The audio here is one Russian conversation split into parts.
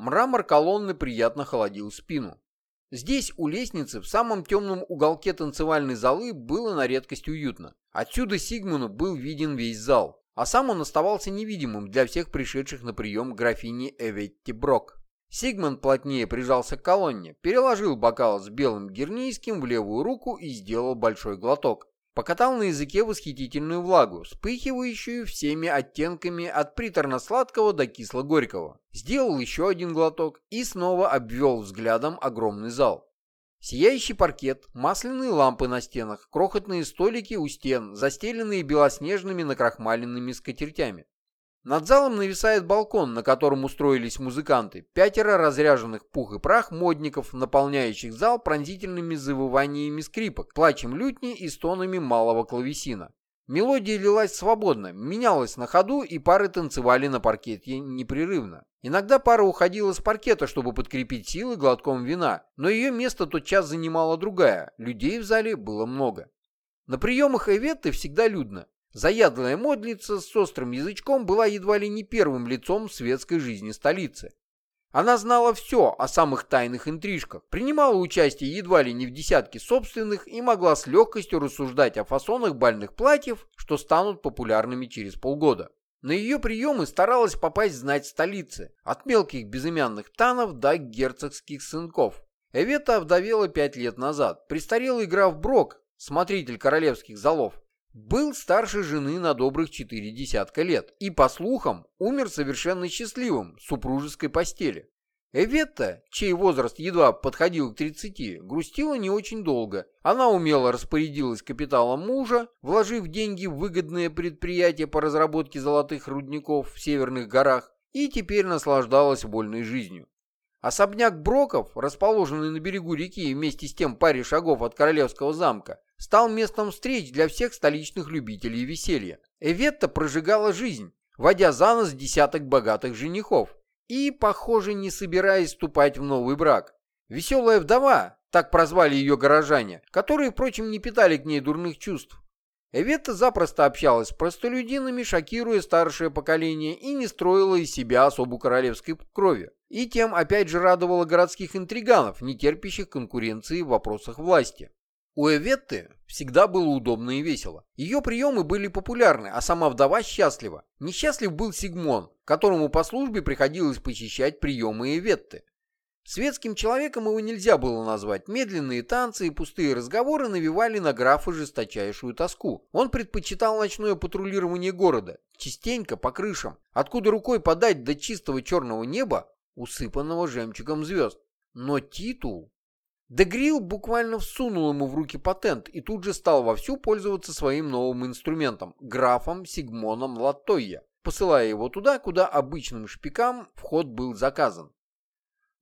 Мрамор колонны приятно холодил спину. Здесь, у лестницы, в самом темном уголке танцевальной залы, было на редкость уютно. Отсюда Сигмуну был виден весь зал, а сам он оставался невидимым для всех пришедших на прием графини Эветти Брок. Сигмунд плотнее прижался к колонне, переложил бокал с белым гернийским в левую руку и сделал большой глоток. Покатал на языке восхитительную влагу, вспыхивающую всеми оттенками от приторно-сладкого до кисло-горького. Сделал еще один глоток и снова обвел взглядом огромный зал. Сияющий паркет, масляные лампы на стенах, крохотные столики у стен, застеленные белоснежными накрахмаленными скатертями. Над залом нависает балкон, на котором устроились музыканты, пятеро разряженных пух и прах модников, наполняющих зал пронзительными завываниями скрипок, плачем лютни и стонами малого клавесина. Мелодия лилась свободно, менялась на ходу, и пары танцевали на паркете непрерывно. Иногда пара уходила с паркета, чтобы подкрепить силы глотком вина, но ее место тотчас занимала другая, людей в зале было много. На приемах Эветты всегда людно. Заядлая модница с острым язычком была едва ли не первым лицом светской жизни столицы. Она знала все о самых тайных интрижках, принимала участие едва ли не в десятке собственных и могла с легкостью рассуждать о фасонах бальных платьев, что станут популярными через полгода. На ее приемы старалась попасть знать столицы, от мелких безымянных танов до герцогских сынков. Эвета овдовела пять лет назад. Престарелый граф Брок, смотритель королевских залов, был старше жены на добрых четыре десятка лет и, по слухам, умер совершенно счастливым в супружеской постели. Эветта, чей возраст едва подходил к 30, грустила не очень долго. Она умело распорядилась капиталом мужа, вложив деньги в выгодное предприятие по разработке золотых рудников в северных горах, и теперь наслаждалась вольной жизнью. Особняк Броков, расположенный на берегу реки вместе с тем паре шагов от королевского замка, стал местом встреч для всех столичных любителей веселья. Эветта прожигала жизнь, водя за нос десяток богатых женихов и, похоже, не собираясь вступать в новый брак. Веселая вдова, так прозвали ее горожане, которые, впрочем, не питали к ней дурных чувств. Эветта запросто общалась с простолюдинами, шокируя старшее поколение, и не строила из себя особу королевской крови. И тем опять же радовала городских интриганов, не терпящих конкуренции в вопросах власти. У Эветты всегда было удобно и весело. Ее приемы были популярны, а сама вдова счастлива. Несчастлив был Сигмон, которому по службе приходилось посещать приемы Эветты. Светским человеком его нельзя было назвать. Медленные танцы и пустые разговоры навевали на графа жесточайшую тоску. Он предпочитал ночное патрулирование города, частенько по крышам, откуда рукой подать до чистого черного неба, усыпанного жемчугом звезд. Но титул... Дегрил буквально всунул ему в руки патент и тут же стал вовсю пользоваться своим новым инструментом, графом Сигмоном Латойя, посылая его туда, куда обычным шпикам вход был заказан.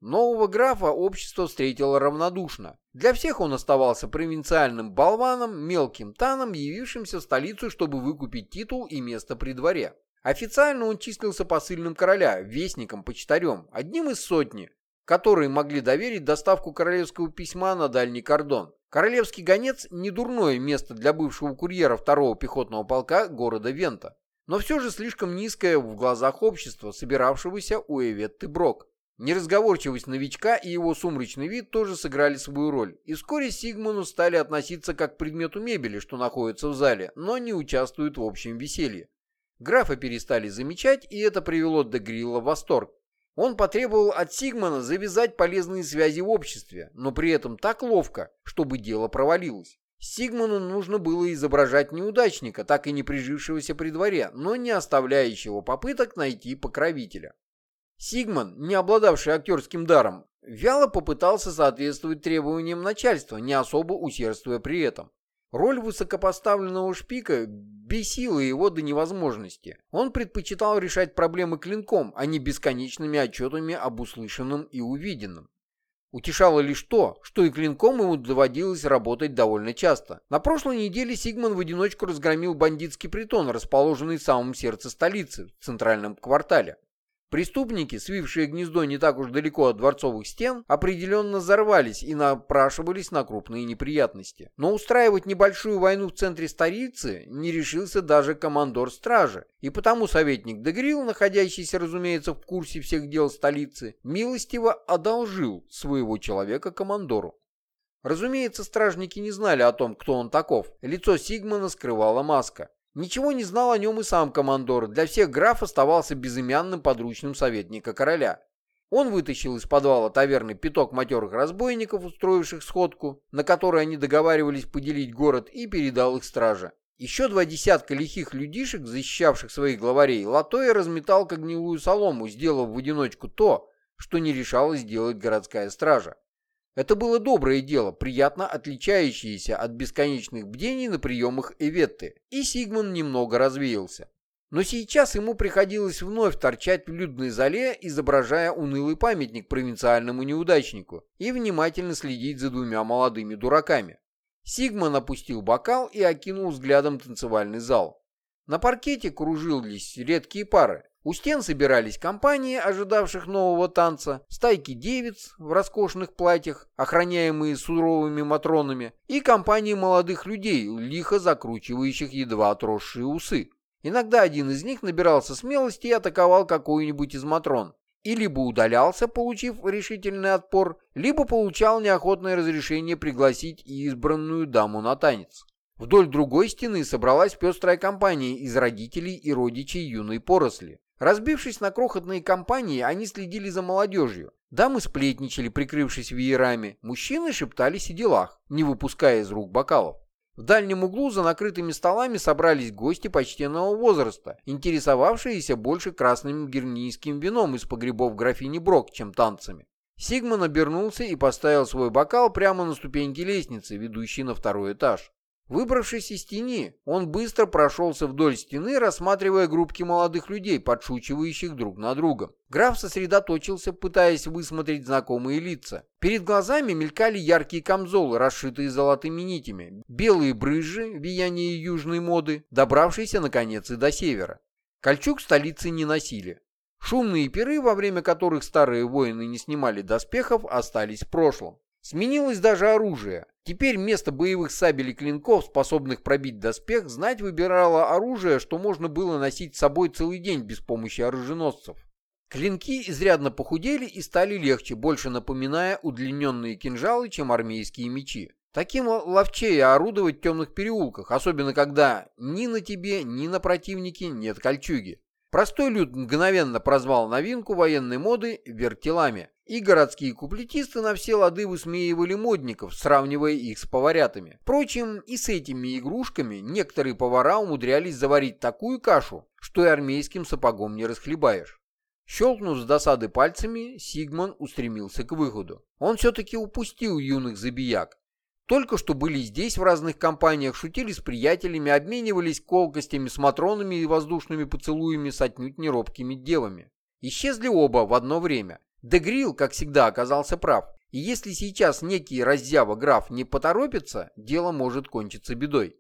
Нового графа общество встретило равнодушно. Для всех он оставался провинциальным болваном, мелким таном, явившимся в столицу, чтобы выкупить титул и место при дворе. Официально он числился посыльным короля, вестником, почтарем, одним из сотни, которые могли доверить доставку королевского письма на дальний кордон. Королевский гонец – не дурное место для бывшего курьера второго пехотного полка города Вента, но все же слишком низкое в глазах общества, собиравшегося у Эветты Брок. Неразговорчивость новичка и его сумрачный вид тоже сыграли свою роль, и вскоре Сигмуну стали относиться как к предмету мебели, что находится в зале, но не участвует в общем веселье. Графа перестали замечать, и это привело до Грилла в восторг. Он потребовал от Сигмана завязать полезные связи в обществе, но при этом так ловко, чтобы дело провалилось. Сигману нужно было изображать неудачника, так и не прижившегося при дворе, но не оставляющего попыток найти покровителя. Сигман, не обладавший актерским даром, вяло попытался соответствовать требованиям начальства, не особо усердствуя при этом. Роль высокопоставленного шпика бесила его до невозможности. Он предпочитал решать проблемы клинком, а не бесконечными отчетами об услышанном и увиденном. Утешало лишь то, что и клинком ему доводилось работать довольно часто. На прошлой неделе Сигман в одиночку разгромил бандитский притон, расположенный в самом сердце столицы, в центральном квартале. Преступники, свившие гнездо не так уж далеко от дворцовых стен, определенно взорвались и напрашивались на крупные неприятности. Но устраивать небольшую войну в центре столицы не решился даже командор стражи, и потому советник Дегрил, находящийся, разумеется, в курсе всех дел столицы, милостиво одолжил своего человека командору. Разумеется, стражники не знали о том, кто он таков. Лицо Сигмана скрывала маска. Ничего не знал о нем и сам командор, для всех граф оставался безымянным подручным советника короля. Он вытащил из подвала таверны пяток матерых разбойников, устроивших сходку, на которой они договаривались поделить город, и передал их страже. Еще два десятка лихих людишек, защищавших своих главарей, Латоя разметал как гнилую солому, сделав в одиночку то, что не решалась сделать городская стража. Это было доброе дело, приятно отличающееся от бесконечных бдений на приемах Эветты, и Сигман немного развеялся. Но сейчас ему приходилось вновь торчать в людной зале, изображая унылый памятник провинциальному неудачнику, и внимательно следить за двумя молодыми дураками. Сигман опустил бокал и окинул взглядом танцевальный зал. На паркете кружились редкие пары. У стен собирались компании, ожидавших нового танца, стайки девиц в роскошных платьях, охраняемые суровыми матронами, и компании молодых людей, лихо закручивающих едва отросшие усы. Иногда один из них набирался смелости и атаковал какую-нибудь из матрон. И либо удалялся, получив решительный отпор, либо получал неохотное разрешение пригласить избранную даму на танец. Вдоль другой стены собралась пестрая компания из родителей и родичей юной поросли. Разбившись на крохотные компании, они следили за молодежью. Дамы сплетничали, прикрывшись веерами. Мужчины шептались о делах, не выпуская из рук бокалов. В дальнем углу за накрытыми столами собрались гости почтенного возраста, интересовавшиеся больше красным гернийским вином из погребов графини Брок, чем танцами. Сигман обернулся и поставил свой бокал прямо на ступеньки лестницы, ведущей на второй этаж. Выбравшись из тени, он быстро прошелся вдоль стены, рассматривая группки молодых людей, подшучивающих друг на друга. Граф сосредоточился, пытаясь высмотреть знакомые лица. Перед глазами мелькали яркие камзолы, расшитые золотыми нитями, белые брызжи, вияние южной моды, добравшиеся, наконец, и до севера. Кольчуг столицы не носили. Шумные пиры, во время которых старые воины не снимали доспехов, остались в прошлом. Сменилось даже оружие. Теперь вместо боевых сабель и клинков, способных пробить доспех, знать выбирала оружие, что можно было носить с собой целый день без помощи оруженосцев. Клинки изрядно похудели и стали легче, больше напоминая удлиненные кинжалы, чем армейские мечи. Таким ловчее орудовать в темных переулках, особенно когда ни на тебе, ни на противнике нет кольчуги. Простой люд мгновенно прозвал новинку военной моды вертелами, и городские куплетисты на все лады высмеивали модников, сравнивая их с поварятами. Впрочем, и с этими игрушками некоторые повара умудрялись заварить такую кашу, что и армейским сапогом не расхлебаешь. Щелкнув с досады пальцами, Сигман устремился к выходу. Он все-таки упустил юных забияк. Только что были здесь в разных компаниях, шутили с приятелями, обменивались колкостями с матронами и воздушными поцелуями с отнюдь неробкими девами. Исчезли оба в одно время. Дегрил, как всегда, оказался прав. И если сейчас некий раззява граф не поторопится, дело может кончиться бедой.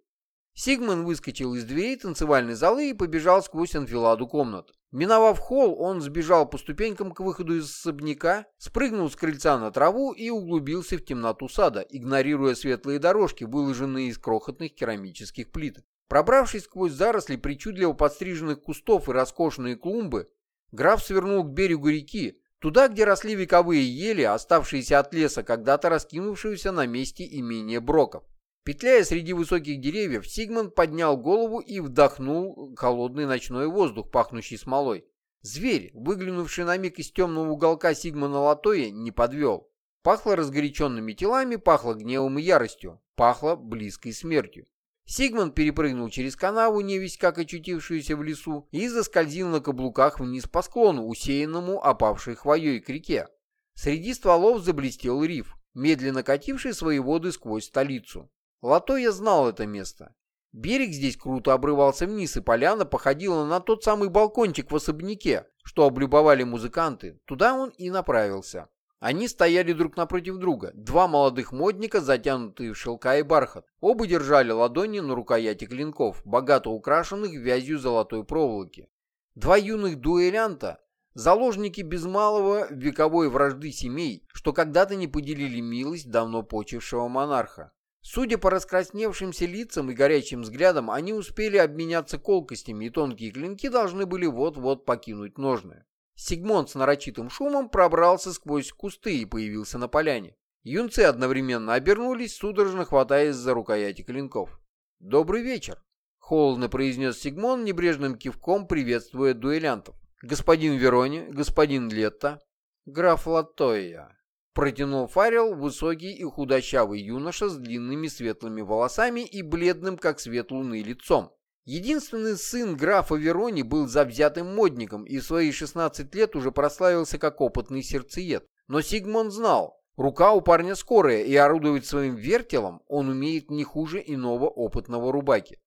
Сигман выскочил из дверей танцевальной залы и побежал сквозь анфиладу комнат. Миновав холл, он сбежал по ступенькам к выходу из особняка, спрыгнул с крыльца на траву и углубился в темноту сада, игнорируя светлые дорожки, выложенные из крохотных керамических плиток. Пробравшись сквозь заросли причудливо подстриженных кустов и роскошные клумбы, граф свернул к берегу реки, Туда, где росли вековые ели, оставшиеся от леса, когда-то раскинувшегося на месте имения Броков. Петляя среди высоких деревьев, Сигмунд поднял голову и вдохнул холодный ночной воздух, пахнущий смолой. Зверь, выглянувший на миг из темного уголка Сигмана Латоя, не подвел. Пахло разгоряченными телами, пахло гневом и яростью, пахло близкой смертью. Сигмунд перепрыгнул через канаву, невесть как очутившуюся в лесу, и заскользил на каблуках вниз по склону, усеянному опавшей хвоей к реке. Среди стволов заблестел риф, медленно кативший свои воды сквозь столицу. Лото знал это место. Берег здесь круто обрывался вниз, и поляна походила на тот самый балкончик в особняке, что облюбовали музыканты. Туда он и направился. Они стояли друг напротив друга, два молодых модника, затянутые в шелка и бархат. Оба держали ладони на рукояти клинков, богато украшенных вязью золотой проволоки. Два юных дуэлянта заложники без малого вековой вражды семей, что когда-то не поделили милость давно почившего монарха. Судя по раскрасневшимся лицам и горячим взглядам, они успели обменяться колкостями, и тонкие клинки должны были вот-вот покинуть ножны. Сигмонд с нарочитым шумом пробрался сквозь кусты и появился на поляне. Юнцы одновременно обернулись, судорожно хватаясь за рукояти клинков. «Добрый вечер», — холодно произнес Сигмон, небрежным кивком приветствуя дуэлянтов. «Господин Верони, господин Летта, граф Латоя». Протянул Фаррелл высокий и худощавый юноша с длинными светлыми волосами и бледным, как свет луны, лицом. Единственный сын графа Верони был завзятым модником и в свои 16 лет уже прославился как опытный сердцеед. Но Сигмон знал, рука у парня скорая, и орудовать своим вертелом он умеет не хуже иного опытного рубаки.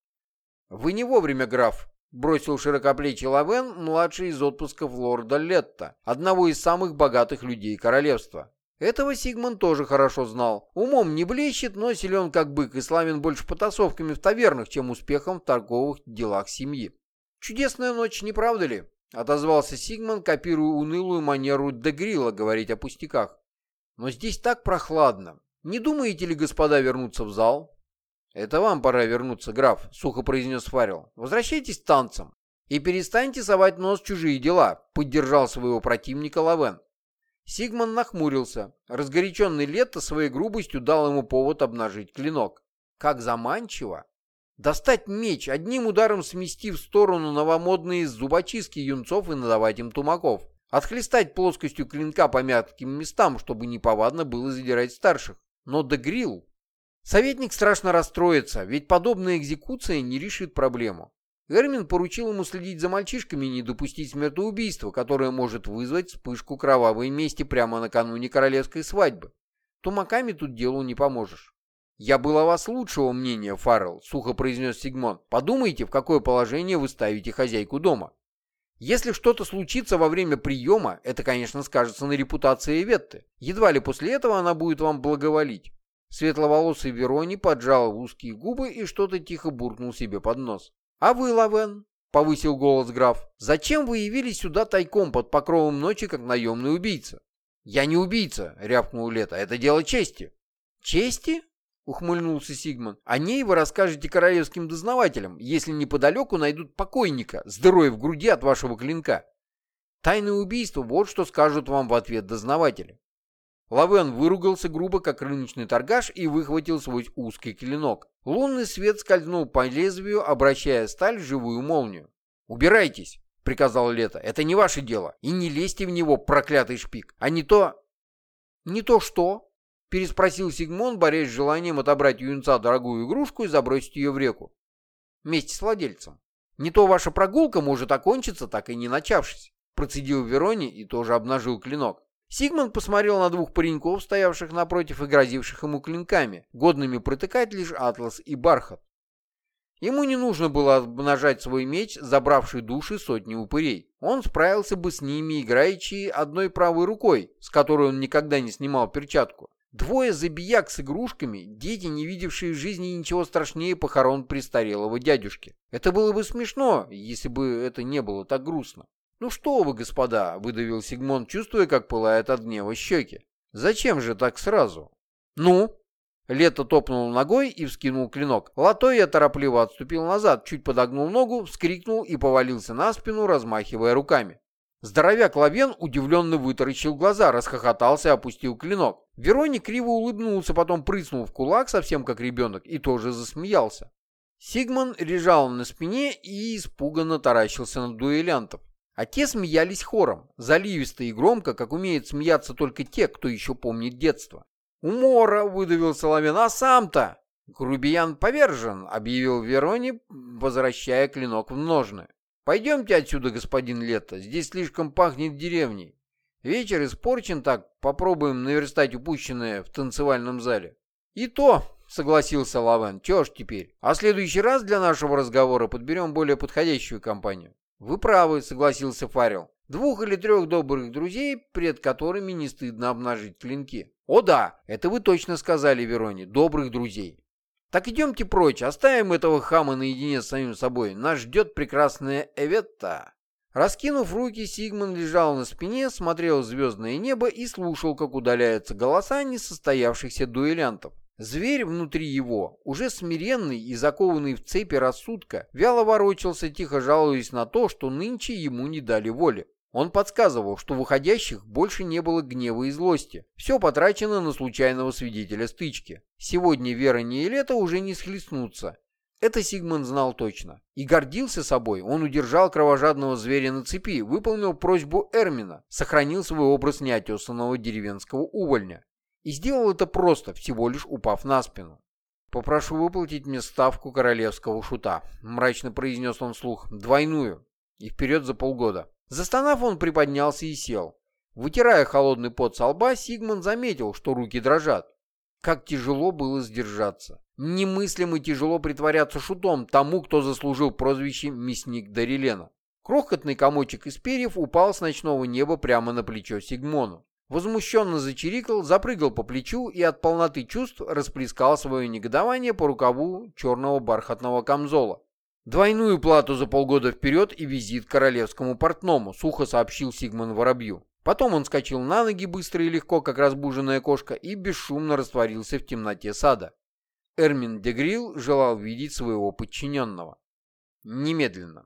«Вы не вовремя, граф», — бросил широкоплечий Лавен, младший из отпусков лорда Летта, одного из самых богатых людей королевства. Этого Сигман тоже хорошо знал. Умом не блещет, но силен как бык и славен больше потасовками в тавернах, чем успехом в торговых делах семьи. «Чудесная ночь, не правда ли?» — отозвался Сигман, копируя унылую манеру Дегрила говорить о пустяках. «Но здесь так прохладно. Не думаете ли, господа, вернуться в зал?» «Это вам пора вернуться, граф», — сухо произнес Фаррелл. «Возвращайтесь танцем и перестаньте совать нос в чужие дела», — поддержал своего противника Лавен. Сигман нахмурился. Разгоряченный Лето своей грубостью дал ему повод обнажить клинок. Как заманчиво! Достать меч, одним ударом смести в сторону новомодные зубочистки юнцов и надавать им тумаков. Отхлестать плоскостью клинка по мягким местам, чтобы неповадно было задирать старших. Но Дегрил... Советник страшно расстроится, ведь подобная экзекуция не решит проблему. Эрмин поручил ему следить за мальчишками и не допустить смертоубийства, которое может вызвать вспышку кровавой мести прямо накануне королевской свадьбы. Тумаками тут делу не поможешь. «Я был о вас лучшего мнения, Фаррелл», — сухо произнес Сигмон. «Подумайте, в какое положение вы ставите хозяйку дома. Если что-то случится во время приема, это, конечно, скажется на репутации Ветты. Едва ли после этого она будет вам благоволить». Светловолосый Верони поджал узкие губы и что-то тихо буркнул себе под нос. «А вы, Лавен?» — повысил голос граф. «Зачем вы явились сюда тайком под покровом ночи, как наемный убийца?» «Я не убийца», — рявкнул Лето. «Это дело чести». «Чести?» — ухмыльнулся Сигман. «О ней вы расскажете королевским дознавателям, если неподалеку найдут покойника с дырой в груди от вашего клинка. Тайное убийство — вот что скажут вам в ответ дознаватели». Лавен выругался грубо, как рыночный торгаш, и выхватил свой узкий клинок. Лунный свет скользнул по лезвию, обращая сталь в живую молнию. «Убирайтесь!» — приказал Лето. «Это не ваше дело. И не лезьте в него, проклятый шпик. А не то...» «Не то что?» — переспросил Сигмон, борясь с желанием отобрать у юнца дорогую игрушку и забросить ее в реку. Вместе с владельцем. «Не то ваша прогулка может окончиться, так и не начавшись», — процедил Верони и тоже обнажил клинок. Сигмунд посмотрел на двух пареньков, стоявших напротив и грозивших ему клинками, годными протыкать лишь атлас и бархат. Ему не нужно было обнажать свой меч, забравший души сотни упырей. Он справился бы с ними, играючи одной правой рукой, с которой он никогда не снимал перчатку. Двое забияк с игрушками, дети, не видевшие в жизни ничего страшнее похорон престарелого дядюшки. Это было бы смешно, если бы это не было так грустно. «Ну что вы, господа!» — выдавил Сигмон, чувствуя, как пылает от гнева щеки. «Зачем же так сразу?» «Ну?» Лето топнул ногой и вскинул клинок. Латой торопливо отступил назад, чуть подогнул ногу, вскрикнул и повалился на спину, размахивая руками. Здоровяк Лавен удивленно вытаращил глаза, расхохотался и опустил клинок. Верони криво улыбнулся, потом прыснул в кулак, совсем как ребенок, и тоже засмеялся. Сигман лежал на спине и испуганно таращился на дуэлянтов. А те смеялись хором, заливисто и громко, как умеют смеяться только те, кто еще помнит детство. «Умора!» — выдавил Соловин. «А сам-то?» «Грубиян повержен», — объявил Верони, возвращая клинок в ножны. «Пойдемте отсюда, господин Лето, здесь слишком пахнет деревней. Вечер испорчен так, попробуем наверстать упущенное в танцевальном зале». «И то», — согласился Лавен, — «чё ж теперь? А в следующий раз для нашего разговора подберем более подходящую компанию». «Вы правы», — согласился Фаррелл. «Двух или трех добрых друзей, пред которыми не стыдно обнажить клинки». «О да, это вы точно сказали, Вероне, добрых друзей». «Так идемте прочь, оставим этого хама наедине с самим собой. Нас ждет прекрасная Эветта». Раскинув руки, Сигман лежал на спине, смотрел в звездное небо и слушал, как удаляются голоса несостоявшихся дуэлянтов. Зверь внутри его, уже смиренный и закованный в цепи рассудка, вяло ворочался, тихо жалуясь на то, что нынче ему не дали воли. Он подсказывал, что в уходящих больше не было гнева и злости. Все потрачено на случайного свидетеля стычки. Сегодня Вера и Лето уже не схлестнутся. Это Сигмund знал точно. И гордился собой. Он удержал кровожадного зверя на цепи, выполнил просьбу Эрмина, сохранил свой образ неотесанного деревенского увольня. И сделал это просто, всего лишь упав на спину. «Попрошу выплатить мне ставку королевского шута», — мрачно произнес он вслух, — «двойную, и вперед за полгода». Застонав, он приподнялся и сел. Вытирая холодный пот со лба, Сигман заметил, что руки дрожат. Как тяжело было сдержаться. Немыслимо тяжело притворяться шутом тому, кто заслужил прозвище «Мясник Дарилена». Крохотный комочек из перьев упал с ночного неба прямо на плечо Сигмону возмущенно зачирикал, запрыгал по плечу и от полноты чувств расплескал свое негодование по рукаву черного бархатного камзола. «Двойную плату за полгода вперед и визит к королевскому портному», — сухо сообщил Сигман Воробью. Потом он скачал на ноги быстро и легко, как разбуженная кошка, и бесшумно растворился в темноте сада. Эрмин Дегрил желал видеть своего подчиненного. Немедленно.